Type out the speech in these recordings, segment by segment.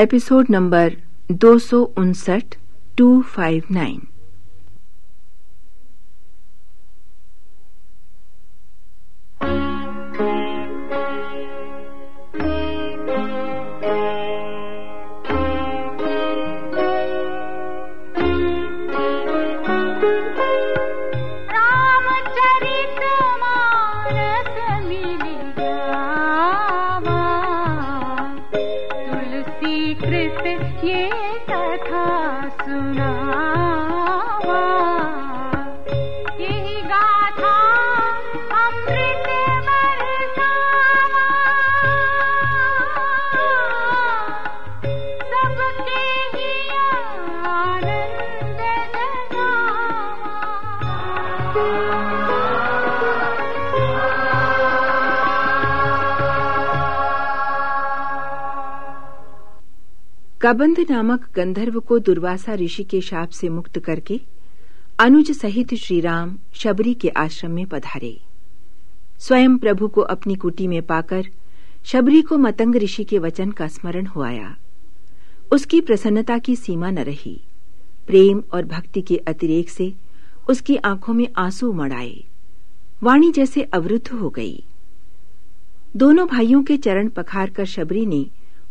Episode number दो सौ उनसठ टू फाइव नाइन। कबंध नामक गंधर्व को दुर्वासा ऋषि के शाप से मुक्त करके अनुज सहित श्री राम शबरी के आश्रम में पधारे। स्वयं प्रभु को अपनी कुटी में पाकर शबरी को मतंग ऋषि के वचन का स्मरण हो आया उसकी प्रसन्नता की सीमा न रही। प्रेम और भक्ति के अतिरेक से उसकी आँखों में आँसू मड़ाए। वाणी जैसे अवरुद्ध हो गई। दोनों भाइयों के चरण पखार कर शबरी ने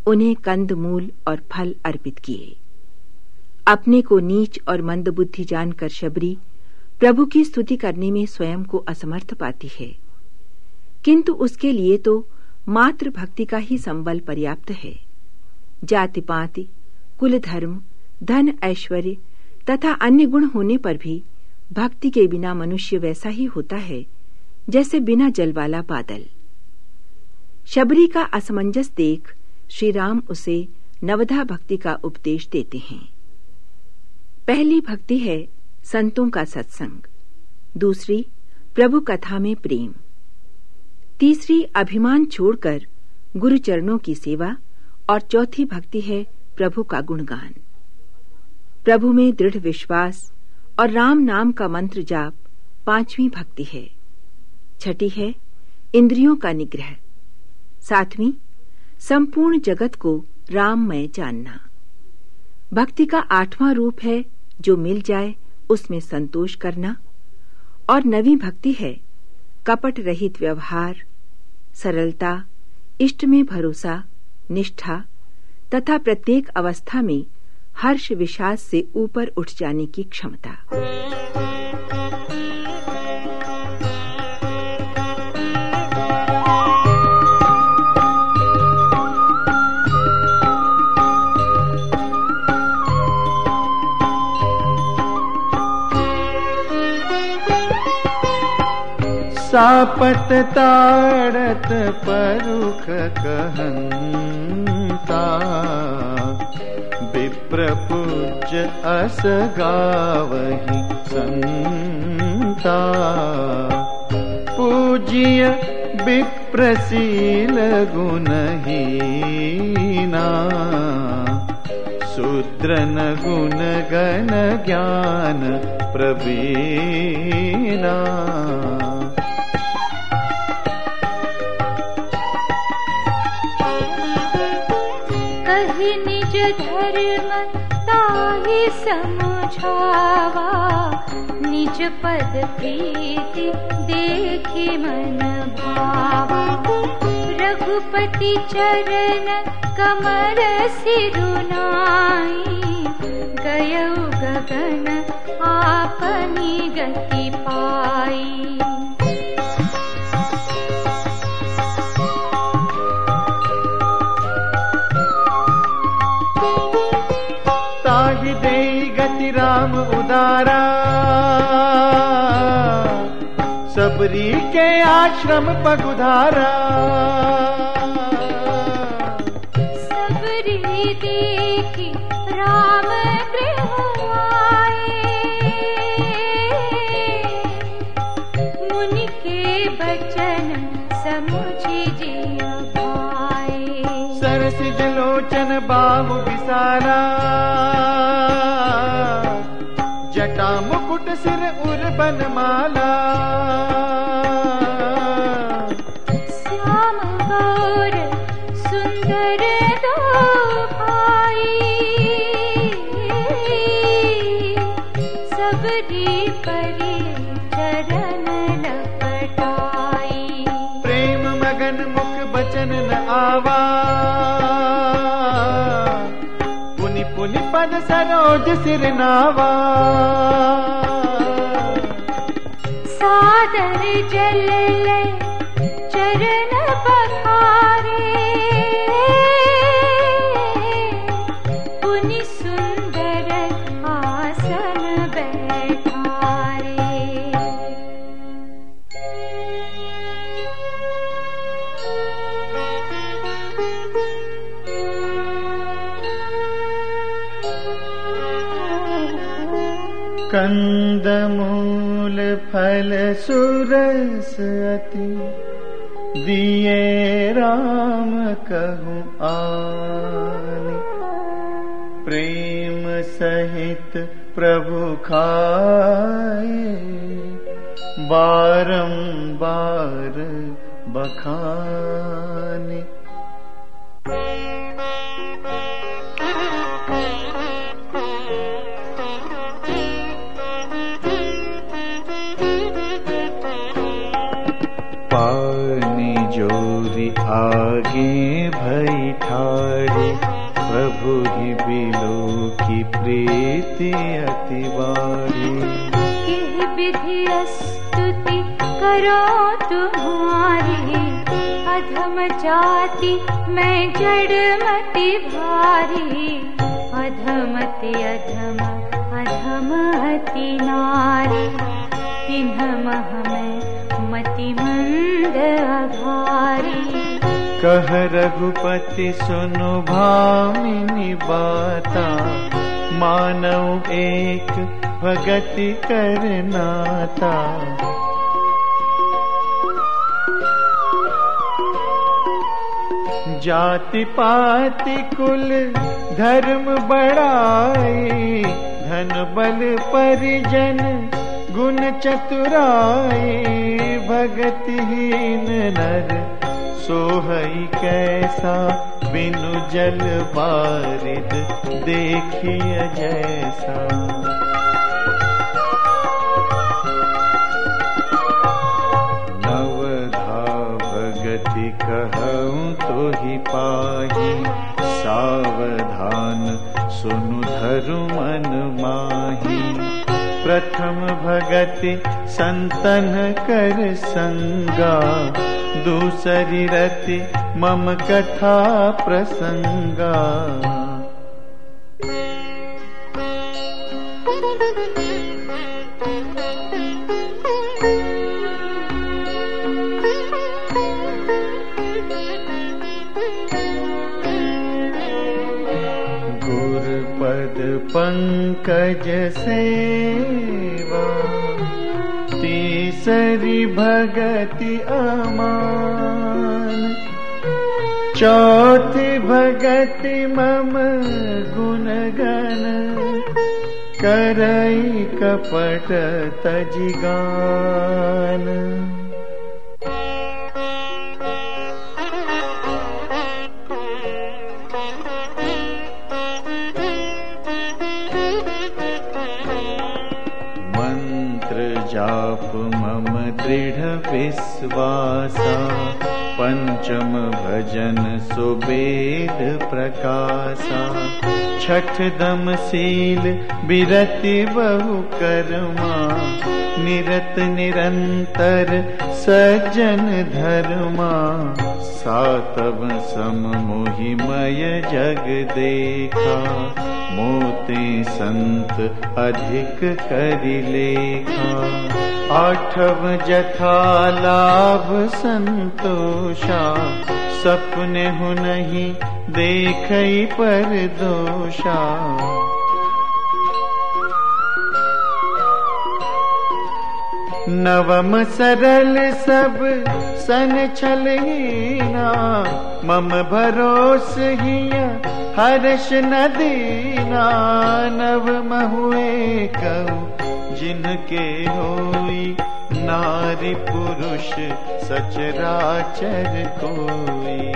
उन्हें कंद, मूल और फल अर्पित किए। अपने को नीच और मंद बुद्धि जानकर शबरी प्रभु की स्तुति करने में स्वयं को असमर्थ पाती है। किंतु उसके लिए तो मात्र भक्ति का ही संबल पर्याप्त है। जाति पाति, कुल धर्म, धन ऐश्वर्य तथा अन्य गुण होने पर भी भक्ति के बिना मनुष्य वैसा ही होता है, जैसे बिना जल वाला बादल। शबरी का असमंजस देख श्री राम उसे नवधा भक्ति का उपदेश देते हैं। पहली भक्ति है संतों का सत्संग। दूसरी, प्रभु कथा में प्रेम। तीसरी, अभिमान छोड़कर गुरु चरणों की सेवा। और चौथी भक्ति है प्रभु का गुणगान। प्रभु में दृढ़ विश्वास और राम नाम का मंत्र जाप पांचवी भक्ति है। छठी है, इंद्रियों का निग्रह। सातवीं संपूर्ण जगत को राममय जानना। भक्ति का आठवां रूप है, जो मिल जाए, उसमें संतोष करना। और नवी भक्ति है, कपट रहित व्यवहार, सरलता, इष्ट में भरोसा, निष्ठा, तथा प्रत्येक अवस्था में हर्ष विषाद से ऊपर उठ जाने की क्षमता। सापत ताड़त परुख कहता। विप्रपूज अस गावही संता। पूज्य विप्रशील गुणहीना। शूद्रन गण ज्ञान प्रवीणा निज पद प्रीति देखि मन भावा। रघुपति चरण कमर सिरुनाई। गय गगन आपनी गति पाई सबरी के आश्रम पगुधारा। सबरी देखी राम मुनि के बचन समुझी जिया सरस जलोचन बाहु विसारा जटा मुकुट सिर उर्बन माला सिर नावा। सादर जल कंदमूल फल सुरस अति दिए राम कहूँ आन। प्रेम सहित प्रभु खाए। बारंबार बखाने पानी जोरी आगे भई ठाड़ी प्रभु ही बिलो की प्रीति अति किह विधि स्तुति करो तुम्हारी अधम जाति मैं जड़मति भारी। अधमति अधम अधम अति नारी। तिन्ह मह मैं मति मंद अघारी कह रघुपति, सुनु भामिनी बाता। मानव एक भगति करनाता जाति पाति कुल धर्म बढ़ाई, धन बल परिजन गुण चतुराई भगतिहीन नर सोहई कैसा बिनु जल देखिय जैसा। नवधा भगति कहूँ तो ही पाही सावधान सुनु धरु मन माही प्रथम भगति संतन कर संगा। दूसरी रति मम कथा प्रसंगा। पंकज सेवा तीसरी भगति अमान। चौथी भगति मम करई कपट तजिगान विश्वासा पंचम भजन सुवेद प्रकाशा। छठ दम शील बिरति बहु कर्मा निरत निरंतर सज्जन धर्मा। सातव सम मोहिमय जग देखा मोते संत अधिक कर लेखा। आठव जथा लाभ संतोषा। सपने हु नहीं देख पर दोषा नवम सरल सब सन छलहीना, मम भरोस हिया हर्ष नदीना। नव महुए कहू, जिनके होई नारी पुरुष सचराचर कोई।